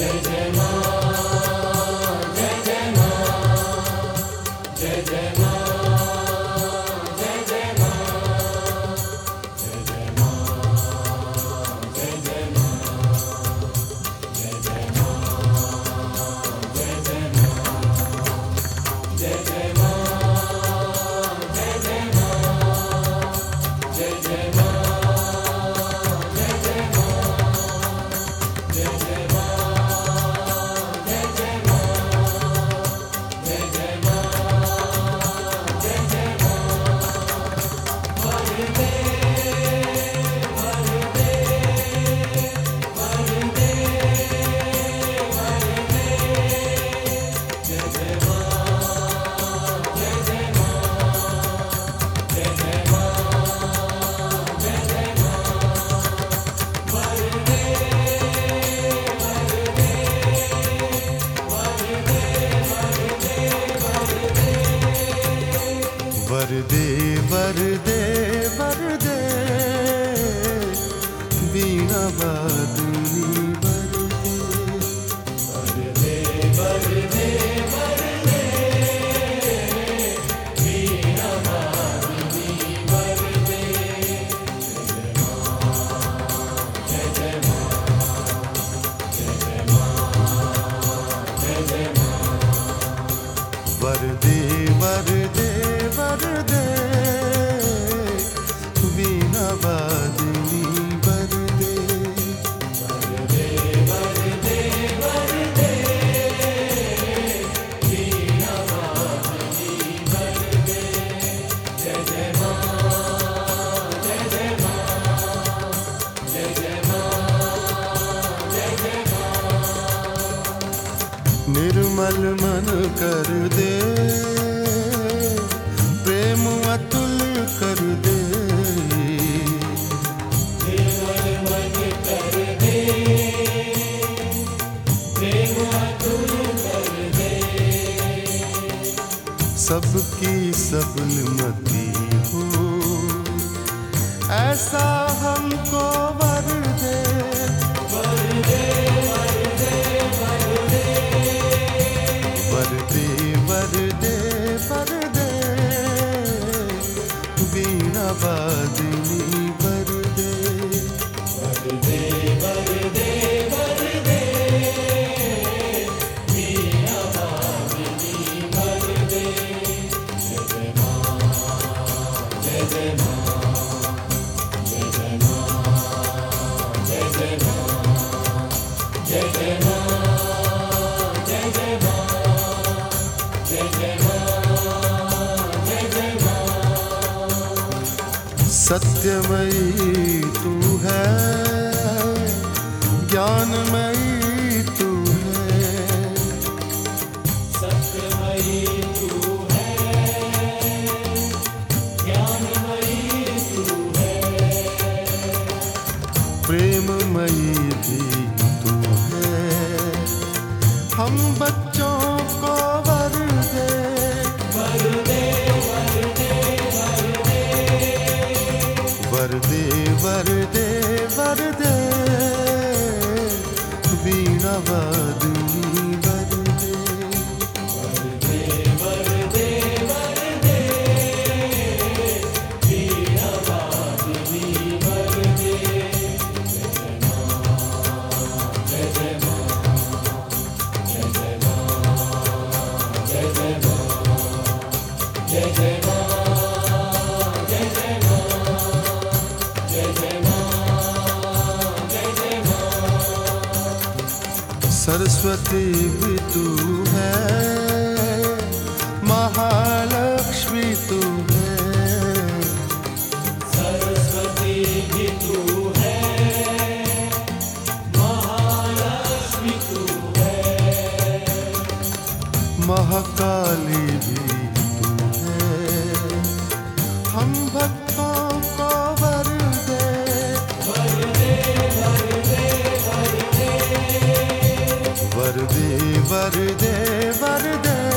जय जय मा वरदे वरदे निर्मल मन कर दे। प्रेम अतुल कर दे। सबकी सबलमती हो। ऐसा हमको सत्यमयी तू है ज्ञानमयी प्रेममयी भी तू है। हम बच्चों को वर दे वर दे वर दे वर दे वर दे वीणा वादनी सरस्वती भी तू है महा भगर दे वर दे वर दे